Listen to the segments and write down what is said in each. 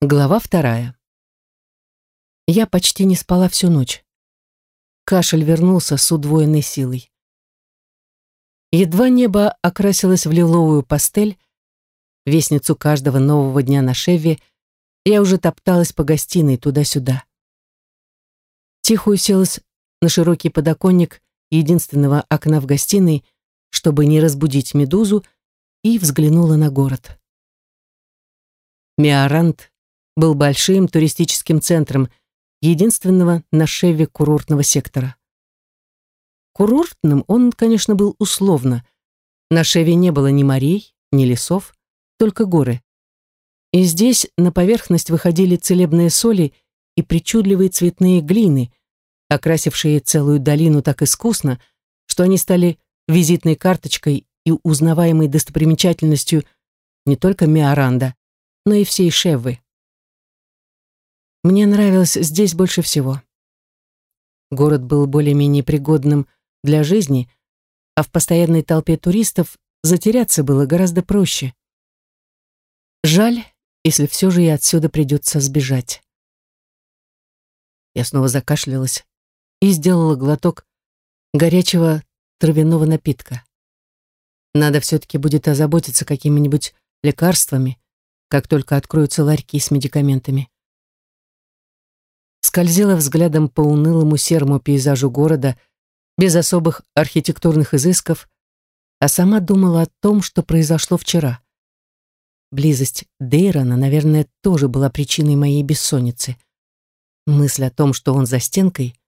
Глава вторая. Я почти не спала всю ночь. Кашель вернулся с удвоенной силой. Едва небо окрасилось в лиловую пастель, вестницу каждого нового дня на Шеве, я уже топталась по гостиной туда-сюда. Тихо уселась на широкий подоконник единственного окна в гостиной, чтобы не разбудить медузу, и взглянула на город. Миарант был большим туристическим центром, единственного на Шеве курортного сектора. Курортным он, конечно, был условно. На Шеве не было ни морей, ни лесов, только горы. И здесь на поверхность выходили целебные соли и причудливые цветные глины, окрасившие целую долину так искусно, что они стали визитной карточкой и узнаваемой достопримечательностью не только Миоранда, но и всей Шевы. Мне нравилось здесь больше всего. Город был более-менее пригодным для жизни, а в постоянной толпе туристов затеряться было гораздо проще. Жаль, если все же и отсюда придется сбежать. Я снова закашлялась и сделала глоток горячего травяного напитка. Надо все-таки будет озаботиться какими-нибудь лекарствами, как только откроются ларьки с медикаментами скользила взглядом по унылому серому пейзажу города без особых архитектурных изысков, а сама думала о том, что произошло вчера. Близость Дейрона, наверное, тоже была причиной моей бессонницы. Мысль о том, что он за стенкой,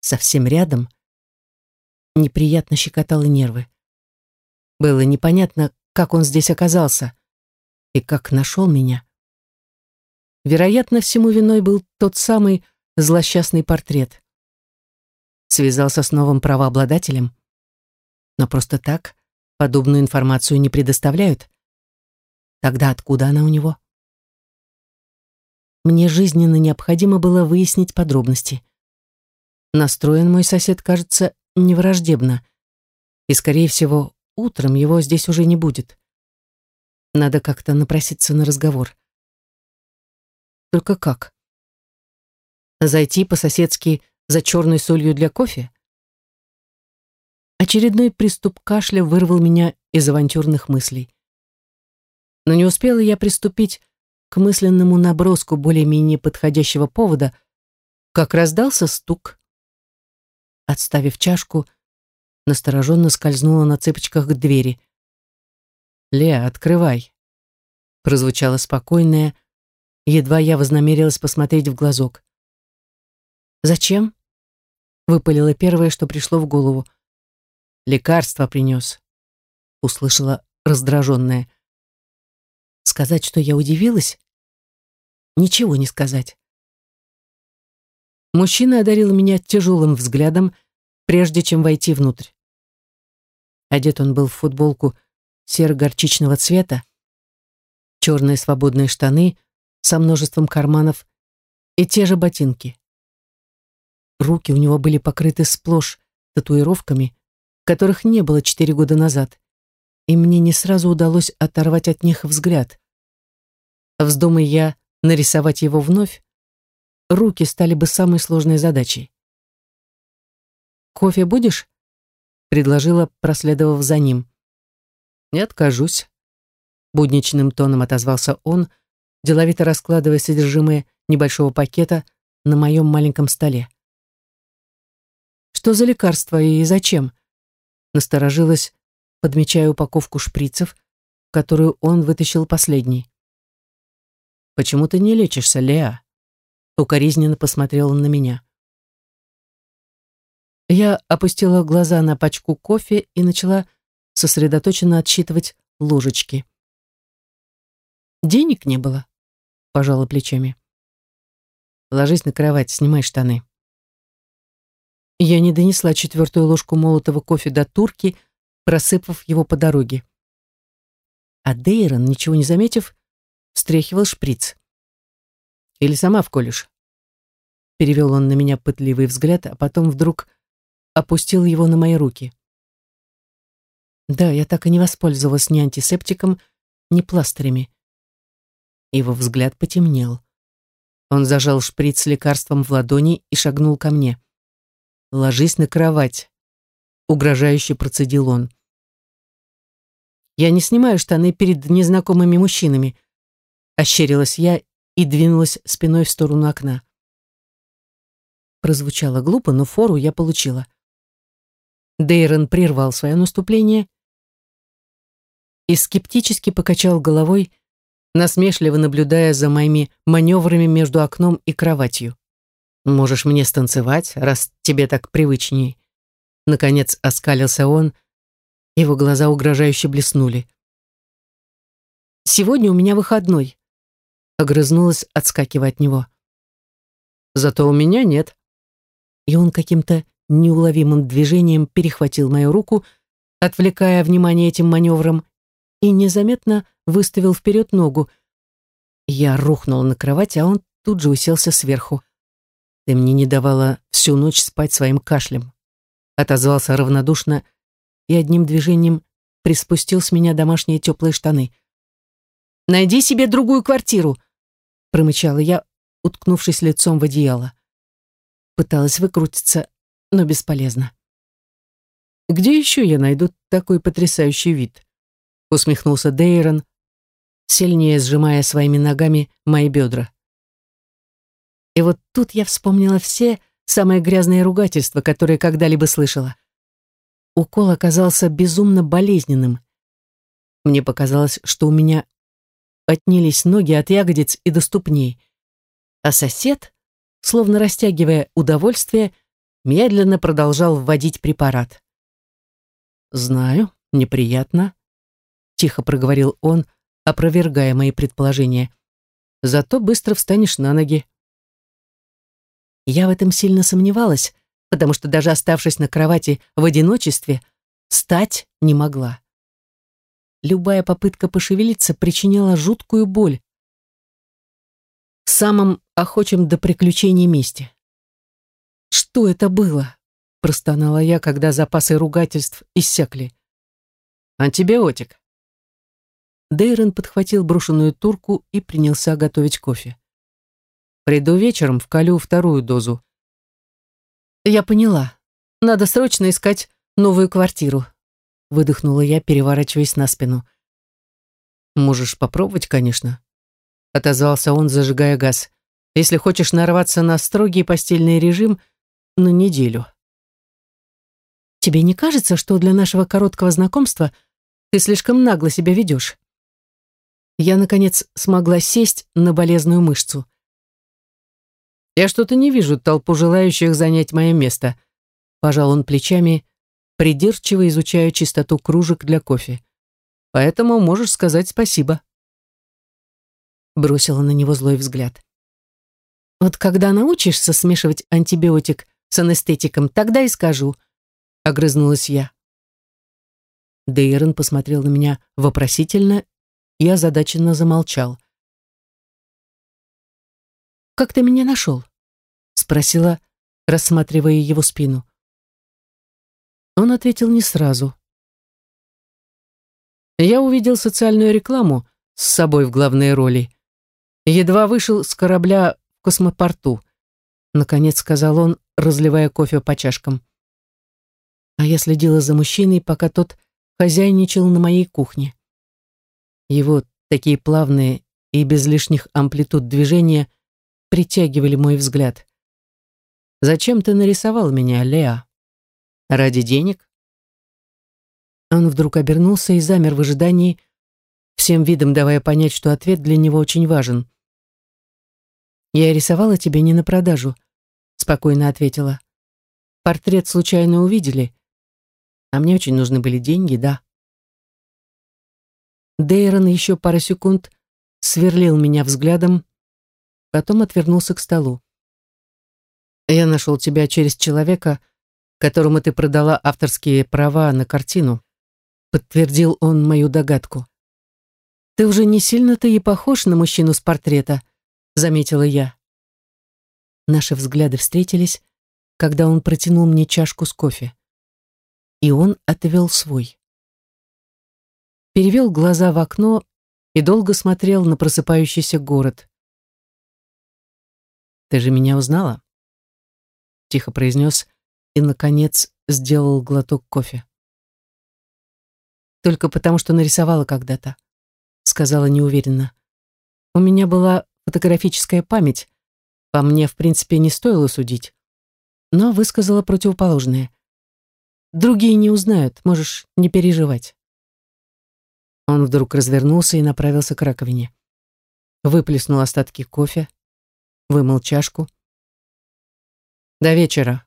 совсем рядом, неприятно щекотала нервы. Было непонятно, как он здесь оказался и как нашел меня. Вероятно, всему виной был тот самый злосчастный портрет. Связался с новым правообладателем. Но просто так подобную информацию не предоставляют. Тогда откуда она у него? Мне жизненно необходимо было выяснить подробности. Настроен мой сосед, кажется, невраждебно. И, скорее всего, утром его здесь уже не будет. Надо как-то напроситься на разговор. Только как? Зайти по-соседски за черной солью для кофе? Очередной приступ кашля вырвал меня из авантюрных мыслей. Но не успела я приступить к мысленному наброску более-менее подходящего повода, как раздался стук. Отставив чашку, настороженно скользнула на цыпочках к двери. «Леа, открывай!» Прозвучало спокойное, едва я вознамерилась посмотреть в глазок. «Зачем?» — выпалило первое, что пришло в голову. «Лекарство принес», — услышала раздраженная. Сказать, что я удивилась? Ничего не сказать. Мужчина одарил меня тяжелым взглядом, прежде чем войти внутрь. Одет он был в футболку серо-горчичного цвета, черные свободные штаны со множеством карманов и те же ботинки. Руки у него были покрыты сплошь татуировками, которых не было четыре года назад, и мне не сразу удалось оторвать от них взгляд. Вздумай я нарисовать его вновь, руки стали бы самой сложной задачей. «Кофе будешь?» — предложила, проследовав за ним. «Не откажусь», — будничным тоном отозвался он, деловито раскладывая содержимое небольшого пакета на моем маленьком столе. Что за лекарство и зачем? Насторожилась, подмечая упаковку шприцев, которую он вытащил последний. «Почему ты не лечишься, Леа?» Укоризненно посмотрел он на меня. Я опустила глаза на пачку кофе и начала сосредоточенно отсчитывать ложечки. «Денег не было», — пожала плечами. «Ложись на кровать, снимай штаны». Я не донесла четвертую ложку молотого кофе до турки, просыпав его по дороге. А Дейрон, ничего не заметив, встряхивал шприц. «Или сама вколешь?» Перевел он на меня пытливый взгляд, а потом вдруг опустил его на мои руки. Да, я так и не воспользовалась ни антисептиком, ни пластырями. Его взгляд потемнел. Он зажал шприц с лекарством в ладони и шагнул ко мне. «Ложись на кровать», — угрожающе процедил он. «Я не снимаю штаны перед незнакомыми мужчинами», — ощерилась я и двинулась спиной в сторону окна. Прозвучало глупо, но фору я получила. Дейрон прервал свое наступление и скептически покачал головой, насмешливо наблюдая за моими маневрами между окном и кроватью. «Можешь мне станцевать, раз тебе так привычней». Наконец оскалился он, его глаза угрожающе блеснули. «Сегодня у меня выходной», — огрызнулась, отскакивая от него. «Зато у меня нет». И он каким-то неуловимым движением перехватил мою руку, отвлекая внимание этим маневром, и незаметно выставил вперед ногу. Я рухнула на кровать, а он тут же уселся сверху. «Ты мне не давала всю ночь спать своим кашлем», отозвался равнодушно и одним движением приспустил с меня домашние теплые штаны. «Найди себе другую квартиру», промычала я, уткнувшись лицом в одеяло. Пыталась выкрутиться, но бесполезно. «Где еще я найду такой потрясающий вид?» усмехнулся Дейрон, сильнее сжимая своими ногами мои бедра. И вот тут я вспомнила все самые грязные ругательства, которые когда-либо слышала. Укол оказался безумно болезненным. Мне показалось, что у меня отнялись ноги от ягодиц и до ступней, а сосед, словно растягивая удовольствие, медленно продолжал вводить препарат. «Знаю, неприятно», — тихо проговорил он, опровергая мои предположения. «Зато быстро встанешь на ноги». Я в этом сильно сомневалась, потому что даже оставшись на кровати в одиночестве, встать не могла. Любая попытка пошевелиться причиняла жуткую боль в самом охочем до приключений месте. «Что это было?» — простонала я, когда запасы ругательств иссякли. «Антибиотик». Дейрон подхватил брошенную турку и принялся готовить кофе. «Приду вечером, вколю вторую дозу». «Я поняла. Надо срочно искать новую квартиру», — выдохнула я, переворачиваясь на спину. «Можешь попробовать, конечно», — отозвался он, зажигая газ. «Если хочешь нарваться на строгий постельный режим, на неделю». «Тебе не кажется, что для нашего короткого знакомства ты слишком нагло себя ведешь?» Я, наконец, смогла сесть на болезную мышцу. «Я что-то не вижу толпу желающих занять мое место», — пожал он плечами, придирчиво изучая чистоту кружек для кофе. «Поэтому можешь сказать спасибо». Бросила на него злой взгляд. «Вот когда научишься смешивать антибиотик с анестетиком, тогда и скажу», — огрызнулась я. Дейрон посмотрел на меня вопросительно и озадаченно замолчал. «Как ты меня нашел?» — спросила, рассматривая его спину. Он ответил не сразу. Я увидел социальную рекламу с собой в главной роли. Едва вышел с корабля в космопорту. Наконец сказал он, разливая кофе по чашкам. А я следила за мужчиной, пока тот хозяйничал на моей кухне. Его такие плавные и без лишних амплитуд движения притягивали мой взгляд. «Зачем ты нарисовал меня, Леа? Ради денег?» Он вдруг обернулся и замер в ожидании, всем видом давая понять, что ответ для него очень важен. «Я рисовала тебе не на продажу», — спокойно ответила. «Портрет случайно увидели, а мне очень нужны были деньги, да». Дейрон еще пару секунд сверлил меня взглядом, потом отвернулся к столу. «Я нашел тебя через человека, которому ты продала авторские права на картину», подтвердил он мою догадку. «Ты уже не сильно-то и похож на мужчину с портрета», заметила я. Наши взгляды встретились, когда он протянул мне чашку с кофе. И он отвел свой. Перевел глаза в окно и долго смотрел на просыпающийся город. «Ты же меня узнала?» Тихо произнес и, наконец, сделал глоток кофе. «Только потому, что нарисовала когда-то», — сказала неуверенно. «У меня была фотографическая память. По мне, в принципе, не стоило судить. Но высказала противоположное. Другие не узнают, можешь не переживать». Он вдруг развернулся и направился к раковине. Выплеснул остатки кофе, вымыл чашку. «До вечера»,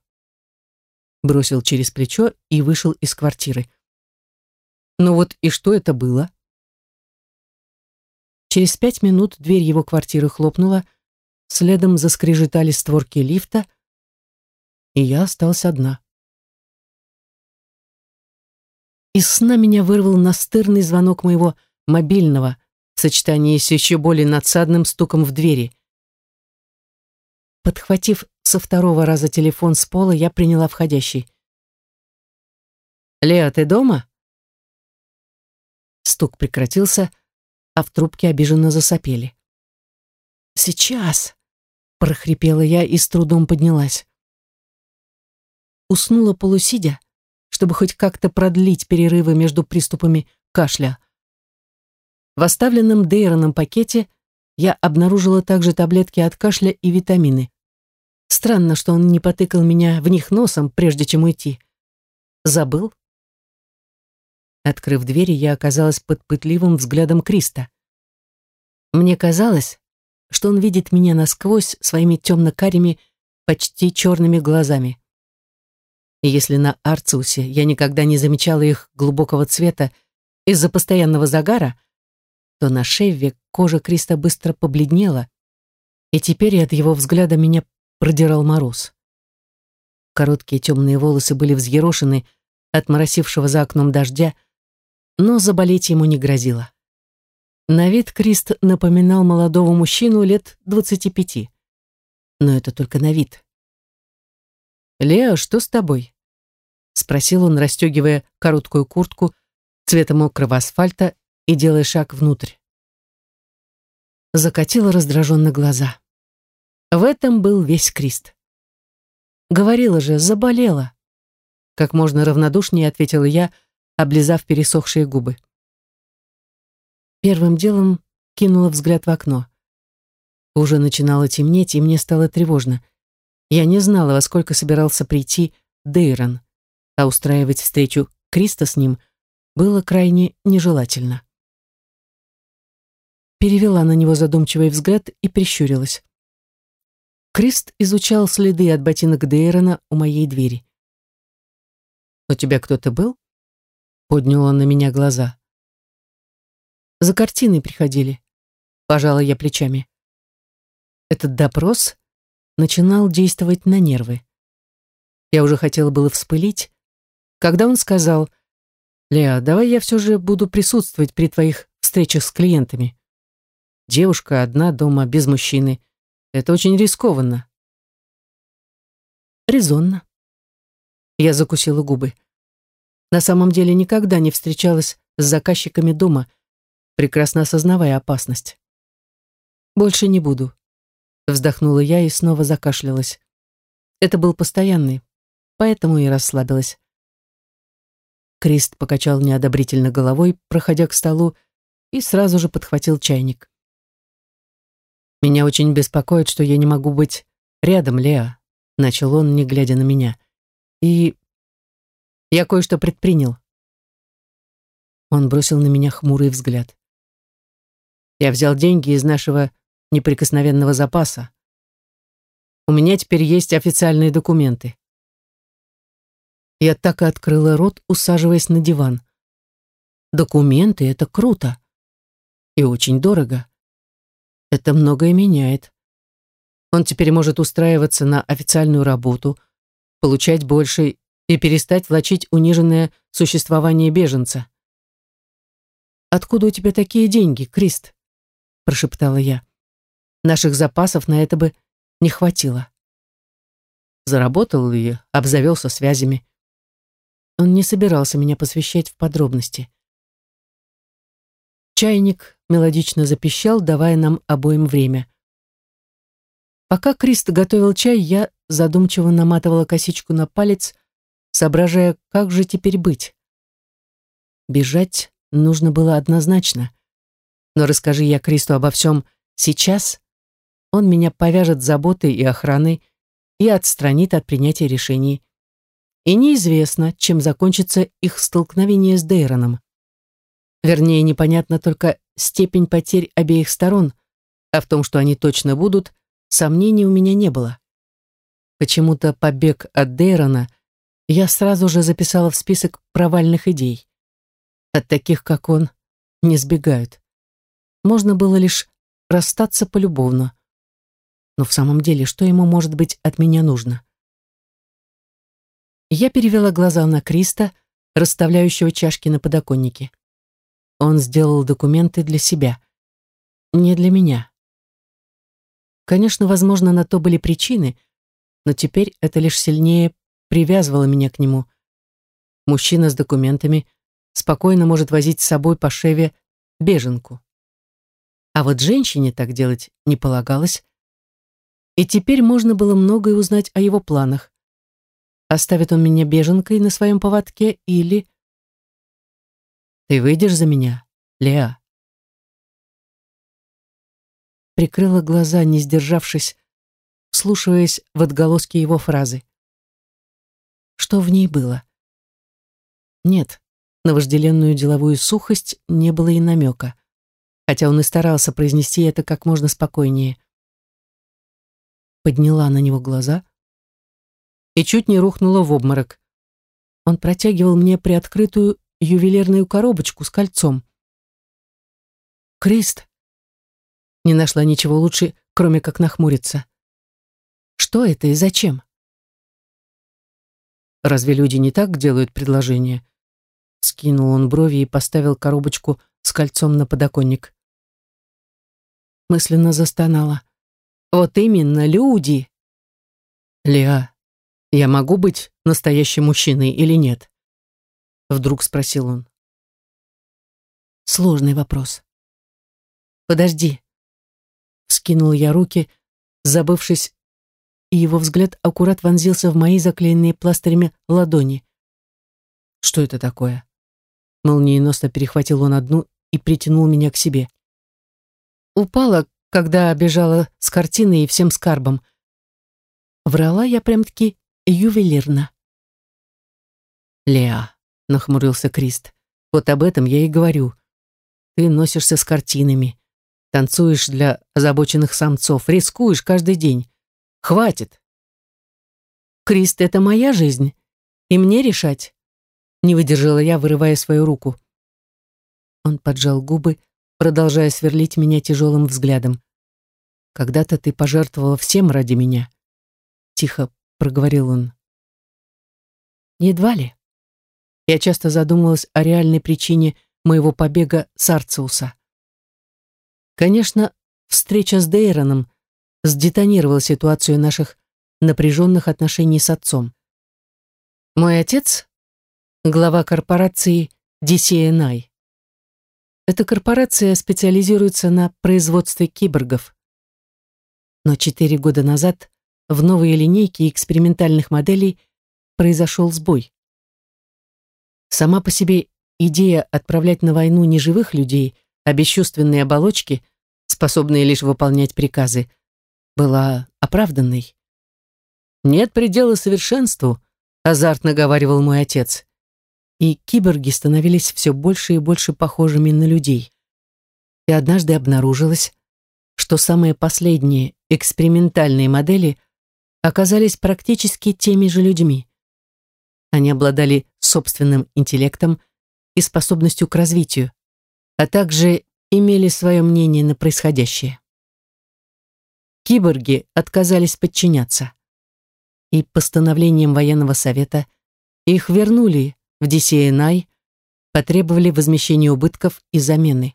— бросил через плечо и вышел из квартиры. «Ну вот и что это было?» Через пять минут дверь его квартиры хлопнула, следом заскрежетали створки лифта, и я осталась одна. Из сна меня вырвал настырный звонок моего мобильного в сочетании с еще более надсадным стуком в двери. Подхватив со второго раза телефон с пола, я приняла входящий. «Леа, ты дома?» Стук прекратился, а в трубке обиженно засопели. «Сейчас!» — прохрипела я и с трудом поднялась. Уснула полусидя, чтобы хоть как-то продлить перерывы между приступами кашля. В оставленном Дейроном пакете я обнаружила также таблетки от кашля и витамины. Странно, что он не потыкал меня в них носом, прежде чем уйти. Забыл? Открыв двери, я оказалась под пытливым взглядом Криста. Мне казалось, что он видит меня насквозь своими темно-карими, почти черными глазами. И если на Арциусе я никогда не замечала их глубокого цвета из-за постоянного загара, то на Шевве кожа Криста быстро побледнела, и теперь от его взгляда меня продирал мороз. Короткие темные волосы были взъерошены от моросившего за окном дождя, но заболеть ему не грозило. На вид Крист напоминал молодого мужчину лет двадцати пяти. Но это только на вид. «Лео, что с тобой?» — спросил он, расстегивая короткую куртку цвета мокрого асфальта и делая шаг внутрь. Закатила раздраженно глаза. В этом был весь Крист. Говорила же, заболела. Как можно равнодушнее ответила я, облизав пересохшие губы. Первым делом кинула взгляд в окно. Уже начинало темнеть, и мне стало тревожно. Я не знала, во сколько собирался прийти Дейрон, а устраивать встречу Криста с ним было крайне нежелательно. Перевела на него задумчивый взгляд и прищурилась. Крист изучал следы от ботинок Дейрона у моей двери. «У тебя кто-то был?» Поднял он на меня глаза. «За картиной приходили», — пожала я плечами. Этот допрос начинал действовать на нервы. Я уже хотела было вспылить, когда он сказал, «Леа, давай я все же буду присутствовать при твоих встречах с клиентами. Девушка одна дома, без мужчины. Это очень рискованно». «Резонно». Я закусила губы. На самом деле никогда не встречалась с заказчиками дома, прекрасно осознавая опасность. «Больше не буду», Вздохнула я и снова закашлялась. Это был постоянный, поэтому и расслабилась. Крист покачал неодобрительно головой, проходя к столу, и сразу же подхватил чайник. «Меня очень беспокоит, что я не могу быть рядом, Леа», — начал он, не глядя на меня. «И я кое-что предпринял». Он бросил на меня хмурый взгляд. «Я взял деньги из нашего неприкосновенного запаса. У меня теперь есть официальные документы. Я так и открыла рот, усаживаясь на диван. Документы — это круто. И очень дорого. Это многое меняет. Он теперь может устраиваться на официальную работу, получать больше и перестать влачить униженное существование беженца. «Откуда у тебя такие деньги, Крист?» – прошептала я. Наших запасов на это бы не хватило. Заработал и обзавелся связями. Он не собирался меня посвящать в подробности. Чайник мелодично запищал, давая нам обоим время. Пока Крист готовил чай, я задумчиво наматывала косичку на палец, соображая, как же теперь быть. Бежать нужно было однозначно. Но расскажи я Кристу обо всем сейчас, он меня повяжет заботой и охраной и отстранит от принятия решений. И неизвестно, чем закончится их столкновение с Дейроном. Вернее, непонятно только степень потерь обеих сторон, а в том, что они точно будут, сомнений у меня не было. Почему-то побег от Дейрона я сразу же записала в список провальных идей. От таких, как он, не сбегают. Можно было лишь расстаться полюбовно. Но в самом деле, что ему может быть от меня нужно? Я перевела глаза на Криста, расставляющего чашки на подоконнике. Он сделал документы для себя, не для меня. Конечно, возможно, на то были причины, но теперь это лишь сильнее привязывало меня к нему. Мужчина с документами спокойно может возить с собой по шеве беженку. А вот женщине так делать не полагалось. И теперь можно было многое узнать о его планах. Оставит он меня беженкой на своем поводке или... «Ты выйдешь за меня, Леа?» Прикрыла глаза, не сдержавшись, вслушиваясь в отголоски его фразы. Что в ней было? Нет, на вожделенную деловую сухость не было и намека хотя он и старался произнести это как можно спокойнее. Подняла на него глаза и чуть не рухнула в обморок. Он протягивал мне приоткрытую ювелирную коробочку с кольцом. «Крист!» Не нашла ничего лучше, кроме как нахмуриться. «Что это и зачем?» «Разве люди не так делают предложение?» Скинул он брови и поставил коробочку с кольцом на подоконник мысленно застонала. Вот именно, люди. Леа, я могу быть настоящим мужчиной или нет? Вдруг спросил он. Сложный вопрос. Подожди. Скинул я руки, забывшись, и его взгляд аккурат вонзился в мои заклеенные пластырями ладони. Что это такое? Молниеносно перехватил он одну и притянул меня к себе. Упала, когда бежала с картиной и всем скарбом. Врала я прям-таки ювелирно. «Леа», — нахмурился Крист, — «вот об этом я и говорю. Ты носишься с картинами, танцуешь для озабоченных самцов, рискуешь каждый день. Хватит!» «Крист, это моя жизнь, и мне решать», — не выдержала я, вырывая свою руку. Он поджал губы, продолжая сверлить меня тяжелым взглядом. «Когда-то ты пожертвовала всем ради меня», — тихо проговорил он. «Едва ли». Я часто задумывалась о реальной причине моего побега с Арциуса. Конечно, встреча с Дейроном сдетонировала ситуацию наших напряженных отношений с отцом. Мой отец — глава корпорации DCNI. Эта корпорация специализируется на производстве киборгов. Но четыре года назад в новой линейке экспериментальных моделей произошел сбой. Сама по себе идея отправлять на войну не живых людей, а бесчувственные оболочки, способные лишь выполнять приказы, была оправданной. «Нет предела совершенству», — азартно говаривал мой отец и киборги становились все больше и больше похожими на людей. И однажды обнаружилось, что самые последние экспериментальные модели оказались практически теми же людьми. Они обладали собственным интеллектом и способностью к развитию, а также имели свое мнение на происходящее. Киборги отказались подчиняться, и постановлением военного совета их вернули в DCNI потребовали возмещения убытков и замены,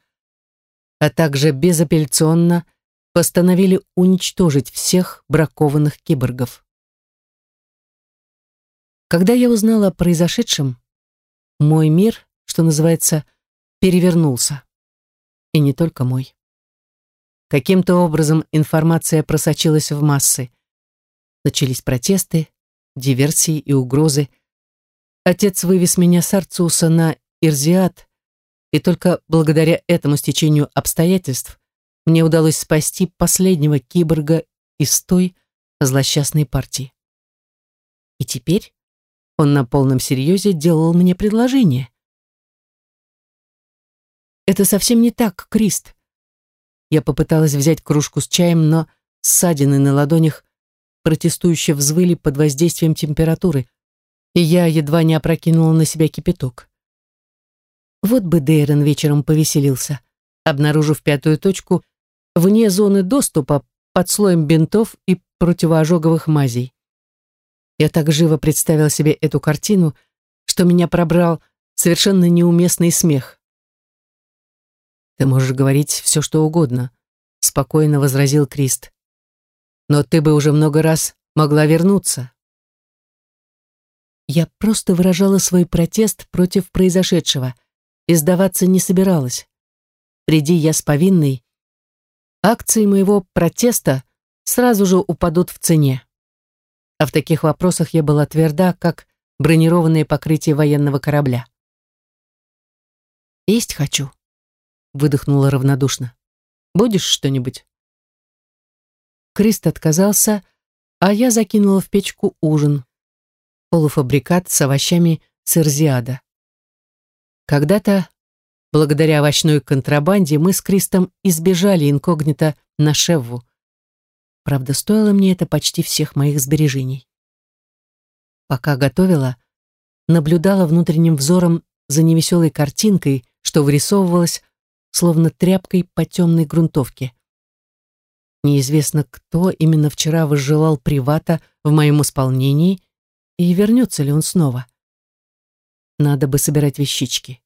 а также безапелляционно постановили уничтожить всех бракованных киборгов. Когда я узнала о произошедшем, мой мир, что называется, перевернулся. И не только мой. Каким-то образом информация просочилась в массы. Начались протесты, диверсии и угрозы. Отец вывез меня с Арцуса на Ирзиат, и только благодаря этому стечению обстоятельств мне удалось спасти последнего киборга из той злосчастной партии. И теперь он на полном серьезе делал мне предложение. Это совсем не так, Крист. Я попыталась взять кружку с чаем, но ссадины на ладонях протестующе взвыли под воздействием температуры, и я едва не опрокинула на себя кипяток. Вот бы Дейрон вечером повеселился, обнаружив пятую точку вне зоны доступа под слоем бинтов и противоожоговых мазей. Я так живо представил себе эту картину, что меня пробрал совершенно неуместный смех. «Ты можешь говорить все, что угодно», — спокойно возразил Крист. «Но ты бы уже много раз могла вернуться». Я просто выражала свой протест против произошедшего и сдаваться не собиралась. Приди я с повинной, акции моего протеста сразу же упадут в цене. А в таких вопросах я была тверда, как бронированное покрытие военного корабля. «Есть хочу», — выдохнула равнодушно. «Будешь что-нибудь?» Крист отказался, а я закинула в печку ужин. Полуфабрикат с овощами сырзиада. Когда-то, благодаря овощной контрабанде, мы с Кристом избежали инкогнито на Шевву. Правда, стоило мне это почти всех моих сбережений. Пока готовила, наблюдала внутренним взором за невеселой картинкой, что вырисовывалась, словно тряпкой по темной грунтовке. Неизвестно, кто именно вчера возжелал привата в моем исполнении, и вернется ли он снова. Надо бы собирать вещички.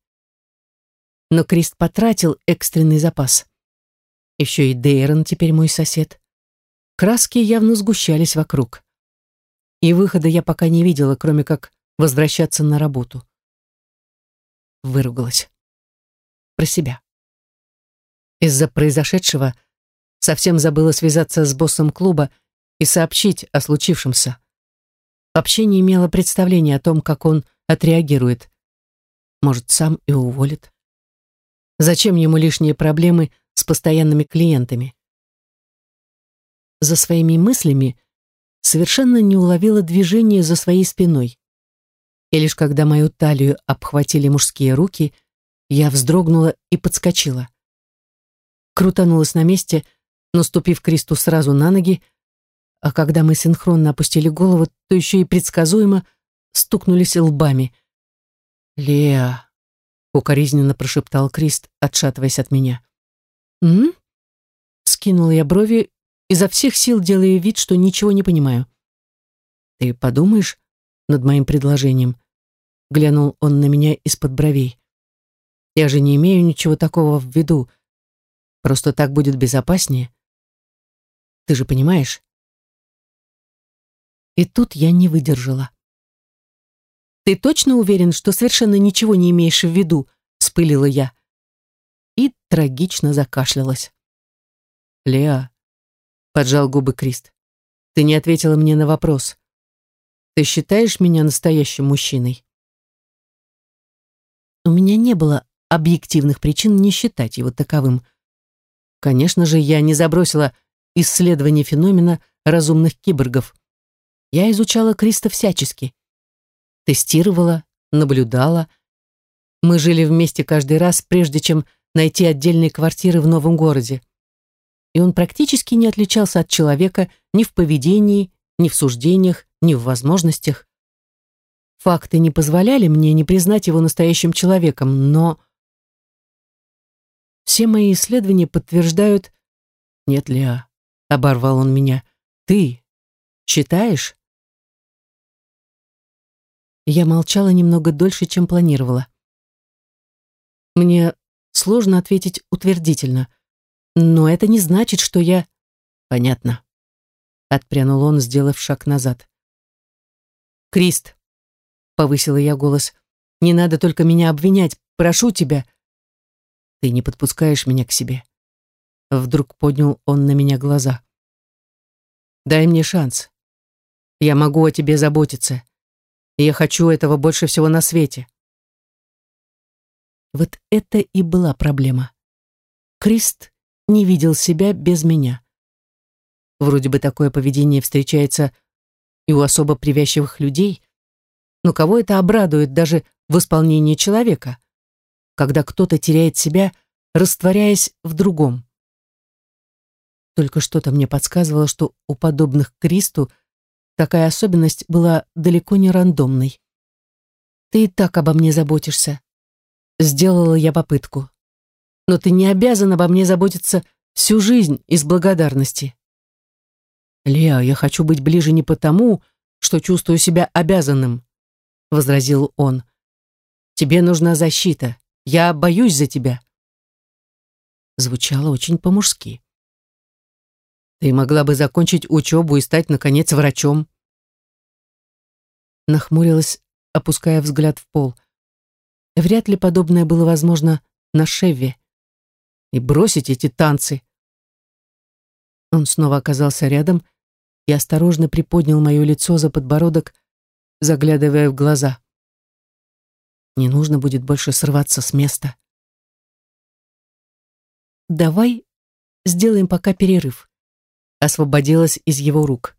Но Крист потратил экстренный запас. Еще и Дейрон теперь мой сосед. Краски явно сгущались вокруг. И выхода я пока не видела, кроме как возвращаться на работу. Выругалась. Про себя. Из-за произошедшего совсем забыла связаться с боссом клуба и сообщить о случившемся. Вообще не имела представления о том, как он отреагирует. Может, сам и уволит. Зачем ему лишние проблемы с постоянными клиентами? За своими мыслями, совершенно не уловила движение за своей спиной. И лишь когда мою талию обхватили мужские руки, я вздрогнула и подскочила. Крутанулась на месте, наступив Кристу сразу на ноги, а когда мы синхронно опустили голову, то еще и предсказуемо стукнулись лбами. «Леа», — укоризненно прошептал Крист, отшатываясь от меня. «М?», Скинула я брови изо всех сил делая вид, что ничего не понимаю. «Ты подумаешь над моим предложением?» Глянул он на меня из-под бровей. «Я же не имею ничего такого в виду. Просто так будет безопаснее. Ты же понимаешь?» И тут я не выдержала. «Ты точно уверен, что совершенно ничего не имеешь в виду?» — вспылила я. И трагично закашлялась. «Леа, Поджал губы Крист. Ты не ответила мне на вопрос. Ты считаешь меня настоящим мужчиной? У меня не было объективных причин не считать его таковым. Конечно же, я не забросила исследование феномена разумных киборгов. Я изучала Криста всячески. Тестировала, наблюдала. Мы жили вместе каждый раз, прежде чем найти отдельные квартиры в новом городе и он практически не отличался от человека ни в поведении, ни в суждениях, ни в возможностях. Факты не позволяли мне не признать его настоящим человеком, но... Все мои исследования подтверждают... Нет, Леа, оборвал он меня. Ты считаешь? Я молчала немного дольше, чем планировала. Мне сложно ответить утвердительно — но это не значит, что я... Понятно. Отпрянул он, сделав шаг назад. Крист, повысила я голос, не надо только меня обвинять, прошу тебя. Ты не подпускаешь меня к себе. Вдруг поднял он на меня глаза. «Дай мне шанс. Я могу о тебе заботиться. Я хочу этого больше всего на свете». Вот это и была проблема. Крист не видел себя без меня. Вроде бы такое поведение встречается и у особо привязчивых людей, но кого это обрадует даже в исполнении человека, когда кто-то теряет себя, растворяясь в другом? Только что-то мне подсказывало, что у подобных Кристу такая особенность была далеко не рандомной. «Ты и так обо мне заботишься», Сделала я попытку. Но ты не обязан обо мне заботиться всю жизнь из благодарности. Леа, я хочу быть ближе не потому, что чувствую себя обязанным, возразил он. Тебе нужна защита. Я боюсь за тебя. Звучало очень по-мужски. Ты могла бы закончить учебу и стать, наконец, врачом. Нахмурилась, опуская взгляд в пол. — Вряд ли подобное было возможно на Шеве. И бросить эти танцы. Он снова оказался рядом и осторожно приподнял мое лицо за подбородок, заглядывая в глаза. Не нужно будет больше срываться с места. «Давай сделаем пока перерыв», освободилась из его рук.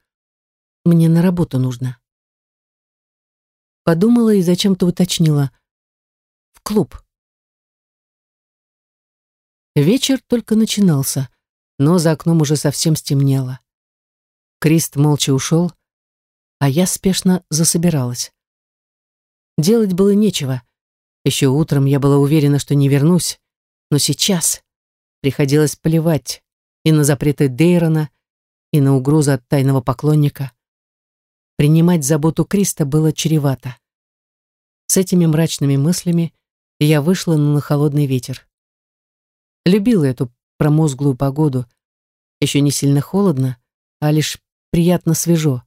«Мне на работу нужно». Подумала и зачем-то уточнила клуб. Вечер только начинался, но за окном уже совсем стемнело. Крист молча ушел, а я спешно засобиралась. Делать было нечего. Еще утром я была уверена, что не вернусь, но сейчас приходилось плевать и на запреты Дейрона, и на угрозы от тайного поклонника. Принимать заботу Криста было чревато. С этими мрачными мыслями я вышла на холодный ветер. Любила эту промозглую погоду. Еще не сильно холодно, а лишь приятно свежо.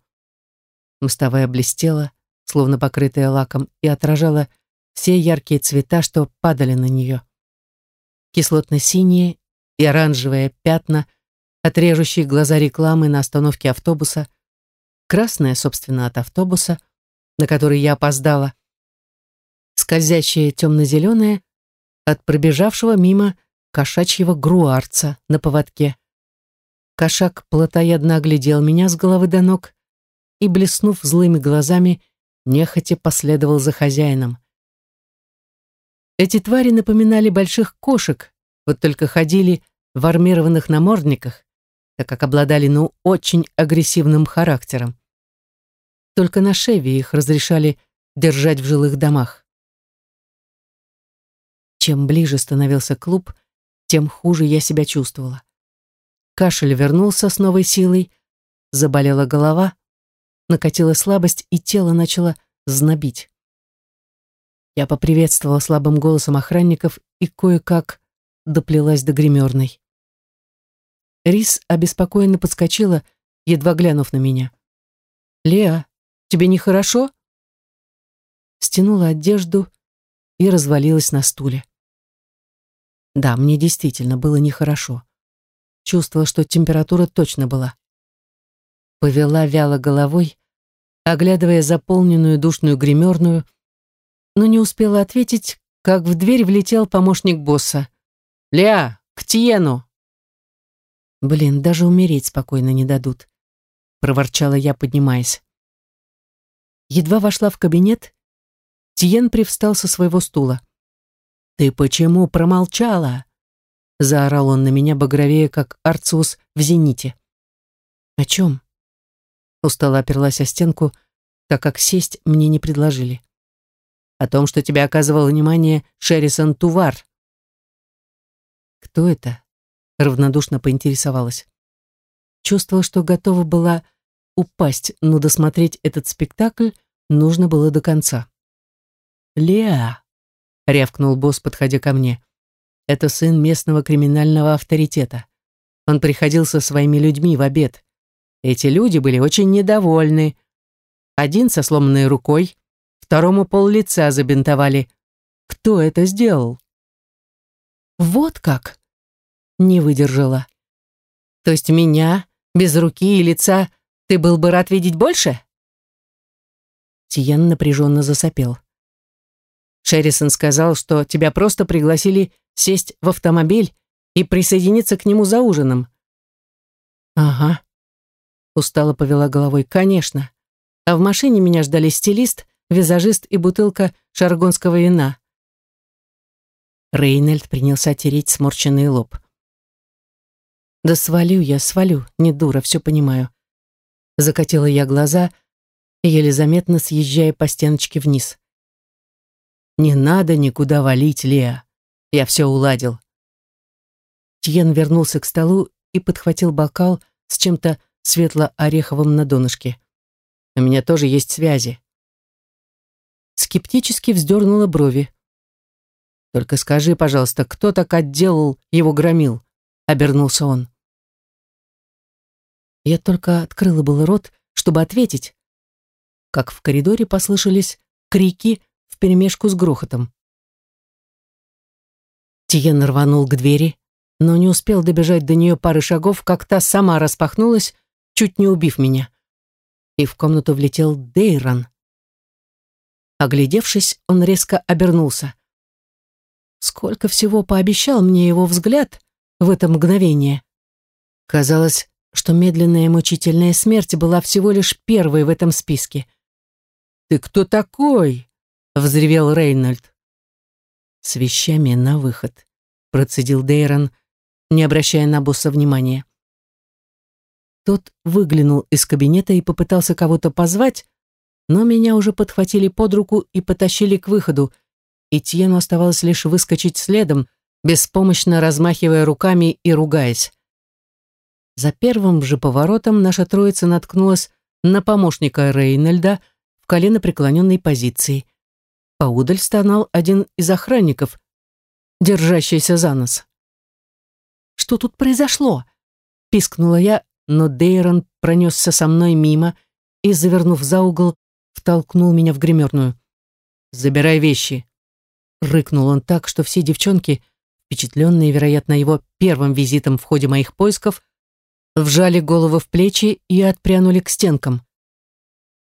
Мостовая блестела, словно покрытая лаком, и отражала все яркие цвета, что падали на нее. Кислотно-синие и оранжевые пятна, отрежущие глаза рекламы на остановке автобуса, красная, собственно, от автобуса, на который я опоздала, скользящее темно-зеленое от пробежавшего мимо кошачьего груарца на поводке. Кошак плотоядно оглядел меня с головы до ног и, блеснув злыми глазами, нехотя последовал за хозяином. Эти твари напоминали больших кошек, вот только ходили в армированных намордниках, так как обладали, ну, очень агрессивным характером. Только на Шеве их разрешали держать в жилых домах. Чем ближе становился клуб, тем хуже я себя чувствовала. Кашель вернулся с новой силой, заболела голова, накатила слабость, и тело начало знобить. Я поприветствовала слабым голосом охранников и кое-как доплелась до гримерной. Рис обеспокоенно подскочила, едва глянув на меня. «Леа, тебе нехорошо?» Стянула одежду и развалилась на стуле. Да, мне действительно было нехорошо. Чувствовала, что температура точно была. Повела вяло головой, оглядывая заполненную душную гримерную, но не успела ответить, как в дверь влетел помощник босса. «Ля, к Тиену!» «Блин, даже умереть спокойно не дадут», — проворчала я, поднимаясь. Едва вошла в кабинет, Тиен привстал со своего стула. «Ты почему промолчала?» Заорал он на меня багровее, как арциус в зените. «О чем?» Устало оперлась о стенку, так как сесть мне не предложили. «О том, что тебе оказывал внимание Шеррисон Тувар». «Кто это?» Равнодушно поинтересовалась. Чувствовала, что готова была упасть, но досмотреть этот спектакль нужно было до конца. «Леа!» — рявкнул босс, подходя ко мне. «Это сын местного криминального авторитета. Он приходил со своими людьми в обед. Эти люди были очень недовольны. Один со сломанной рукой, второму пол лица забинтовали. Кто это сделал?» «Вот как!» — не выдержала. То есть меня, без руки и лица, ты был бы рад видеть больше? Тиен напряженно засопел. Шеррисон сказал, что тебя просто пригласили сесть в автомобиль и присоединиться к нему за ужином. Ага. Устало повела головой. Конечно. А в машине меня ждали стилист, визажист и бутылка шаргонского вина. Рейнольд принялся тереть сморщенный лоб. «Да свалю я, свалю, не дура, все понимаю». Закатила я глаза, еле заметно съезжая по стеночке вниз. «Не надо никуда валить, Леа. Я все уладил». Тьен вернулся к столу и подхватил бокал с чем-то светло-ореховым на донышке. «У меня тоже есть связи». Скептически вздернула брови. «Только скажи, пожалуйста, кто так отделал его громил?» — обернулся он. Я только открыла был рот, чтобы ответить, как в коридоре послышались крики вперемешку с грохотом. Тиен рванул к двери, но не успел добежать до нее пары шагов, как та сама распахнулась, чуть не убив меня. И в комнату влетел Дейрон. Оглядевшись, он резко обернулся. Сколько всего пообещал мне его взгляд в это мгновение. Казалось, что медленная мучительная смерть была всего лишь первой в этом списке. «Ты кто такой?» — взревел Рейнольд. «С вещами на выход», — процедил Дейрон, не обращая на босса внимания. Тот выглянул из кабинета и попытался кого-то позвать, но меня уже подхватили под руку и потащили к выходу, и Тьену оставалось лишь выскочить следом, беспомощно размахивая руками и ругаясь. За первым же поворотом наша троица наткнулась на помощника Рейнольда в колено преклоненной позиции. Поудаль стонал один из охранников, держащийся за нос. «Что тут произошло?» — пискнула я, но Дейрон пронесся со мной мимо и, завернув за угол, втолкнул меня в гримерную. «Забирай вещи!» Рыкнул он так, что все девчонки, впечатленные, вероятно, его первым визитом в ходе моих поисков, вжали голову в плечи и отпрянули к стенкам.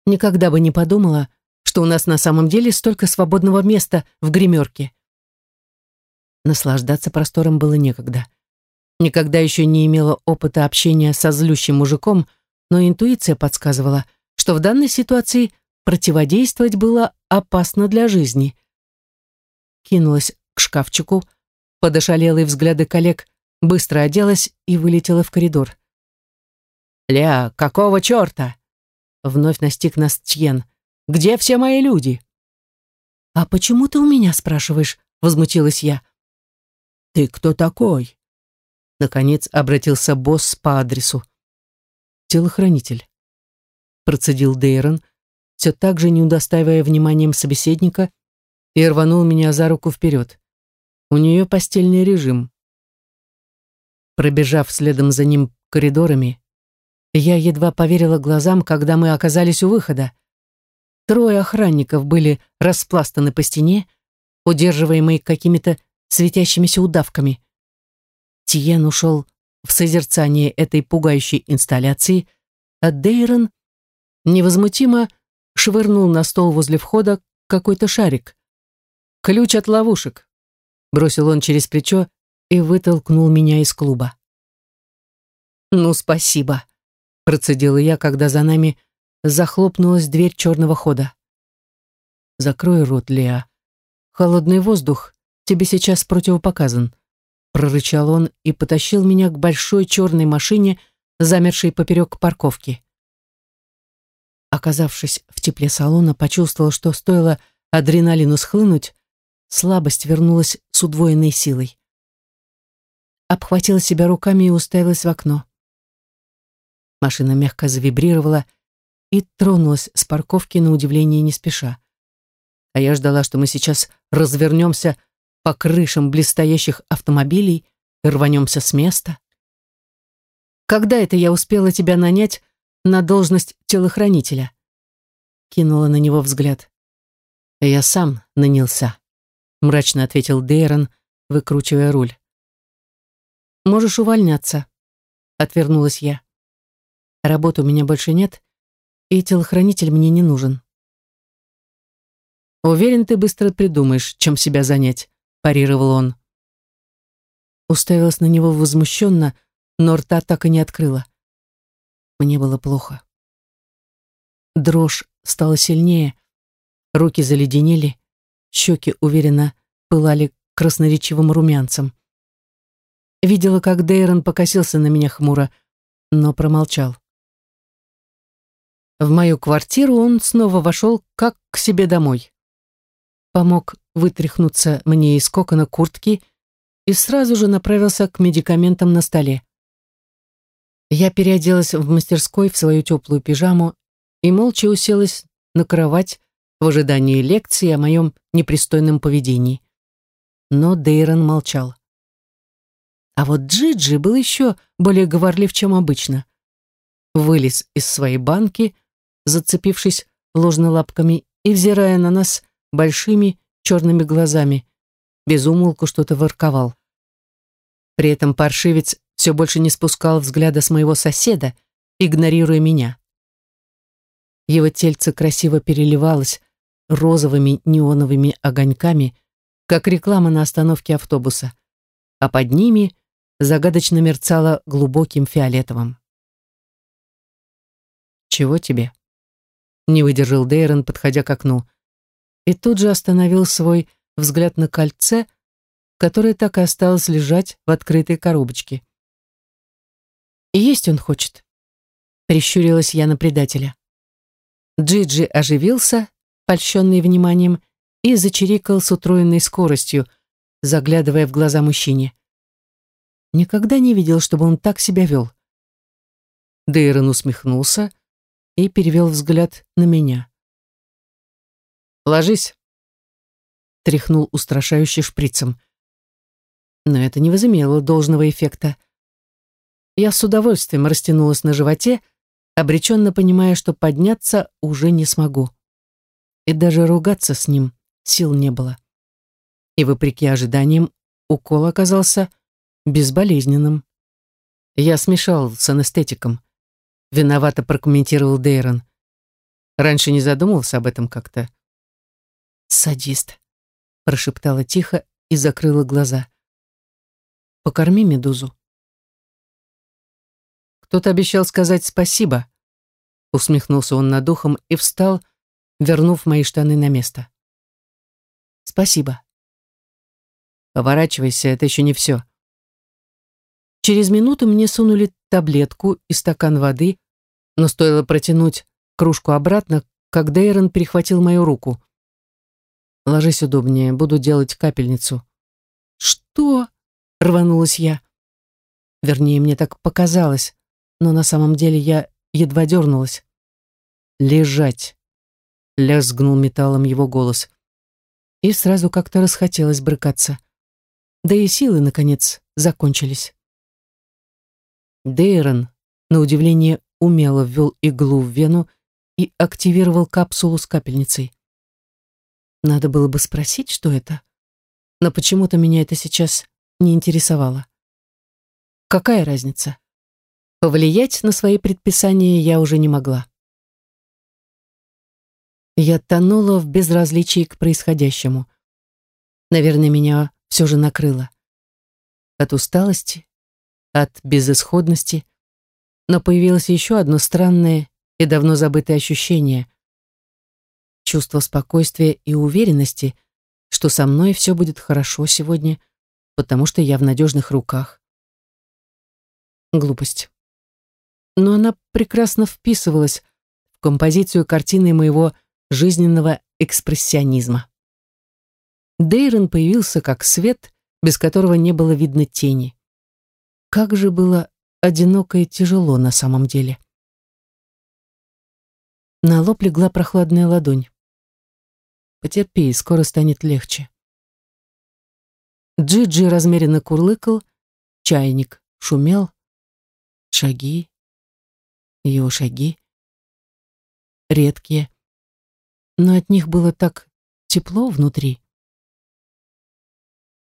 Никогда бы не подумала, что у нас на самом деле столько свободного места в гримерке. Наслаждаться простором было некогда. Никогда еще не имела опыта общения со злющим мужиком, но интуиция подсказывала, что в данной ситуации противодействовать было опасно для жизни. Кинулась к шкафчику, под ошалелые взгляды коллег, быстро оделась и вылетела в коридор. «Ля, какого черта?» Вновь настиг нас Тьен. «Где все мои люди?» «А почему ты у меня спрашиваешь?» Возмутилась я. «Ты кто такой?» Наконец обратился босс по адресу. «Телохранитель», процедил Дейрон, все так же не удостаивая вниманием собеседника, и рванул меня за руку вперед. У нее постельный режим. Пробежав следом за ним коридорами, я едва поверила глазам, когда мы оказались у выхода. Трое охранников были распластаны по стене, удерживаемые какими-то светящимися удавками. Тиен ушел в созерцание этой пугающей инсталляции, а Дейрон невозмутимо швырнул на стол возле входа какой-то шарик. «Ключ от ловушек», — бросил он через плечо и вытолкнул меня из клуба. «Ну, спасибо», процедила я, когда за нами захлопнулась дверь черного хода. «Закрой рот, Леа. Холодный воздух тебе сейчас противопоказан», прорычал он и потащил меня к большой черной машине, замершей поперек парковки. Оказавшись в тепле салона, почувствовал, что стоило адреналину схлынуть, слабость вернулась с удвоенной силой. Обхватила себя руками и уставилась в окно. Машина мягко завибрировала и тронулась с парковки на удивление не спеша. А я ждала, что мы сейчас развернемся по крышам блестящих автомобилей и рванемся с места. «Когда это я успела тебя нанять на должность телохранителя?» Кинула на него взгляд. «Я сам нанялся», — мрачно ответил Дейрон, выкручивая руль. «Можешь увольняться», отвернулась я. Работы у меня больше нет, и телохранитель мне не нужен. Уверен, ты быстро придумаешь, чем себя занять, парировал он. Уставилась на него возмущенно, но рта так и не открыла. Мне было плохо. Дрожь стала сильнее, руки заледенели, щеки уверенно пылали красноречивым румянцем. Видела, как Дейрон покосился на меня хмуро, но промолчал. В мою квартиру он снова вошел, как к себе домой. Помог вытряхнуться мне из кокона куртки и сразу же направился к медикаментам на столе. Я переоделась в мастерской в свою теплую пижаму и молча уселась на кровать в ожидании лекции о моем непристойном поведении. Но Дейрон молчал. А вот Джиджи был еще более говорлив, чем обычно. Вылез из своей банки, зацепившись ложно лапками и взирая на нас большими черными глазами, безумолку что-то ворковал. При этом паршивец все больше не спускал взгляда с моего соседа, игнорируя меня. Его тельце красиво переливалось розовыми неоновыми огоньками, как реклама на остановке автобуса, а под ними загадочно мерцала глубоким фиолетовым. «Чего тебе?» Не выдержал Дейрон, подходя к окну. И тут же остановил свой взгляд на кольце, которое так и осталось лежать в открытой коробочке. Есть он хочет. Прищурилась я на предателя. Джиджи оживился, польщенный вниманием, и зачирикал с утроенной скоростью, заглядывая в глаза мужчине. Никогда не видел, чтобы он так себя вел. Дейрон усмехнулся и перевел взгляд на меня. «Ложись», — тряхнул устрашающе шприцем. Но это не возымело должного эффекта. Я с удовольствием растянулась на животе, обреченно понимая, что подняться уже не смогу. И даже ругаться с ним сил не было. И вопреки ожиданиям, укол оказался безболезненным. Я смешал с анестетиком. Виновато прокомментировал Дейрон. Раньше не задумывался об этом как-то. «Садист», — прошептала тихо и закрыла глаза. «Покорми медузу». «Кто-то обещал сказать спасибо», — усмехнулся он над духом и встал, вернув мои штаны на место. «Спасибо». «Поворачивайся, это еще не все», Через минуту мне сунули таблетку и стакан воды, но стоило протянуть кружку обратно, как Дейрон перехватил мою руку. «Ложись удобнее, буду делать капельницу». «Что?» — рванулась я. Вернее, мне так показалось, но на самом деле я едва дернулась. «Лежать!» — лязгнул металлом его голос. И сразу как-то расхотелось брыкаться. Да и силы, наконец, закончились. Дейрон, на удивление, умело ввел иглу в вену и активировал капсулу с капельницей. Надо было бы спросить, что это, но почему-то меня это сейчас не интересовало. Какая разница? Повлиять на свои предписания я уже не могла. Я тонула в безразличии к происходящему. Наверное, меня все же накрыло. От усталости, от безысходности, но появилось еще одно странное и давно забытое ощущение. Чувство спокойствия и уверенности, что со мной все будет хорошо сегодня, потому что я в надежных руках. Глупость. Но она прекрасно вписывалась в композицию картины моего жизненного экспрессионизма. Дейрон появился как свет, без которого не было видно тени. Как же было одиноко и тяжело на самом деле. На лоб легла прохладная ладонь. Потерпи, скоро станет легче. Джиджи -джи размеренно курлыкал, чайник шумел. Шаги, его шаги, редкие, но от них было так тепло внутри.